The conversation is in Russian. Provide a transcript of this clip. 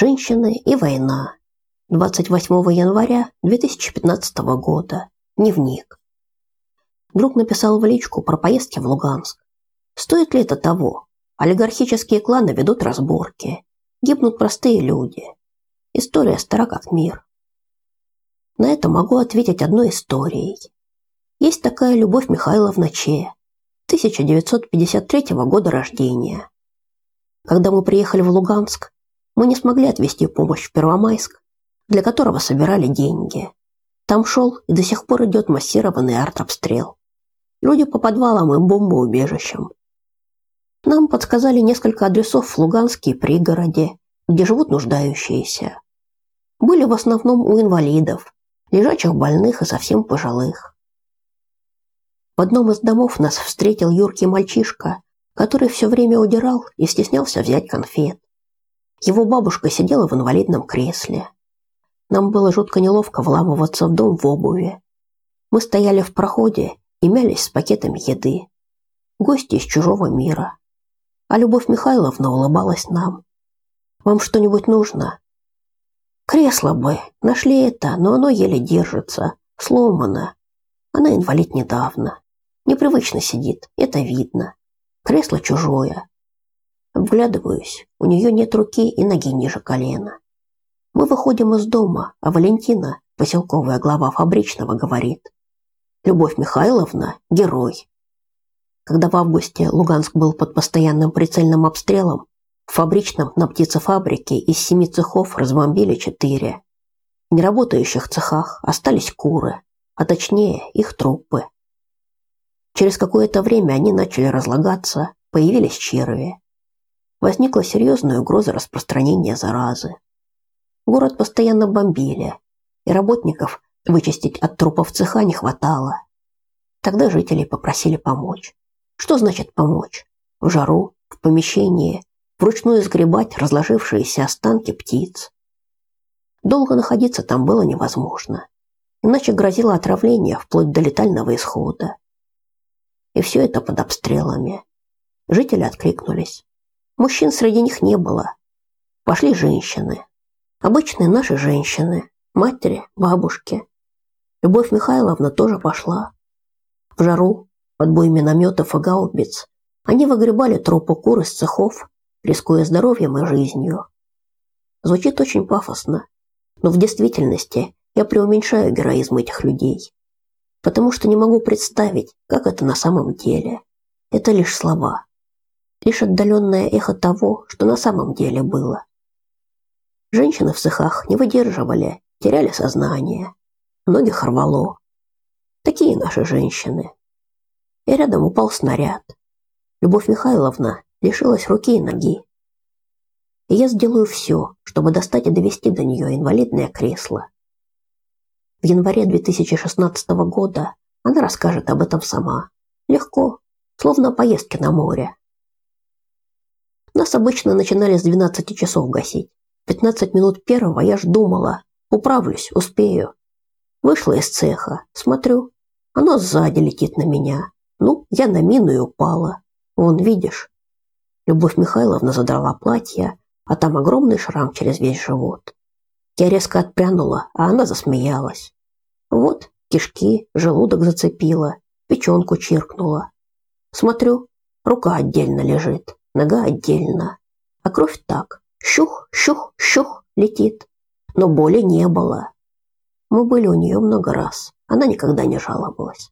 Женщины и война. 28 января 2015 года. Дневник. Друг написал в личку про поездки в Луганск. Стоит ли это того? Олигархические кланы ведут разборки. Гибнут простые люди. История стара как мир. На это могу ответить одной историей. Есть такая Любовь Михайловна Че, 1953 года рождения. Когда мы приехали в Луганск, мы не смогли отвезти помощь в Первомайск, для которого собирали деньги. Там шел и до сих пор идет массированный артобстрел. Люди по подвалам и бомбоубежищам. Нам подсказали несколько адресов в Луганске и пригороде, где живут нуждающиеся. Были в основном у инвалидов, лежачих больных и совсем пожилых. В одном из домов нас встретил юркий мальчишка, который все время удирал и стеснялся взять конфет. Его бабушка сидела в инвалидном кресле. Нам было жутко неловко вламываться в дом в обуви. Мы стояли в проходе и мялись с пакетами еды. Гости из чужого мира. А Любовь Михайловна улыбалась нам. «Вам что-нибудь нужно?» «Кресло бы. Нашли это, но оно еле держится. Сломано. Она инвалид недавно. Непривычно сидит, это видно. Кресло чужое. Вглядываюсь, у нее нет руки и ноги ниже колена. Мы выходим из дома, а Валентина, поселковая глава фабричного, говорит: "Любовь Михайловна герой". Когда в августе Луганск был под постоянным прицельным обстрелом, в фабричном на птицефабрике из семи цехов разбомбили четыре. В неработающих цехах остались куры, а точнее их трупы. Через какое-то время они начали разлагаться, появились черви возникла серьезная угроза распространения заразы. Город постоянно бомбили, и работников вычистить от трупов цеха не хватало. Тогда жители попросили помочь. Что значит помочь? В жару, в помещении, вручную сгребать разложившиеся останки птиц. Долго находиться там было невозможно, иначе грозило отравление вплоть до летального исхода. И все это под обстрелами. Жители откликнулись. Мужчин среди них не было. Пошли женщины. Обычные наши женщины, матери, бабушки. Любовь Михайловна тоже пошла. В жару, под бой минометов и гаубиц, они выгребали трупы кур из цехов, рискуя здоровьем и жизнью. Звучит очень пафосно, но в действительности я преуменьшаю героизм этих людей, потому что не могу представить, как это на самом деле. Это лишь слова лишь отдаленное эхо того, что на самом деле было. Женщины в цехах не выдерживали, теряли сознание. Многих рвало. Такие наши женщины. И рядом упал снаряд. Любовь Михайловна лишилась руки и ноги. И я сделаю все, чтобы достать и довести до нее инвалидное кресло. В январе 2016 года она расскажет об этом сама. Легко, словно поездки на море. Нас обычно начинали с 12 часов гасить. 15 минут первого я ж думала, управлюсь, успею. Вышла из цеха, смотрю, оно сзади летит на меня. Ну, я на мину и упала. Вон, видишь? Любовь Михайловна задрала платье, а там огромный шрам через весь живот. Я резко отпрянула, а она засмеялась. Вот, кишки, желудок зацепила, печенку чиркнула. Смотрю, рука отдельно лежит нога отдельно. А кровь так, щух, щух, щух летит. Но боли не было. Мы были у нее много раз. Она никогда не жаловалась.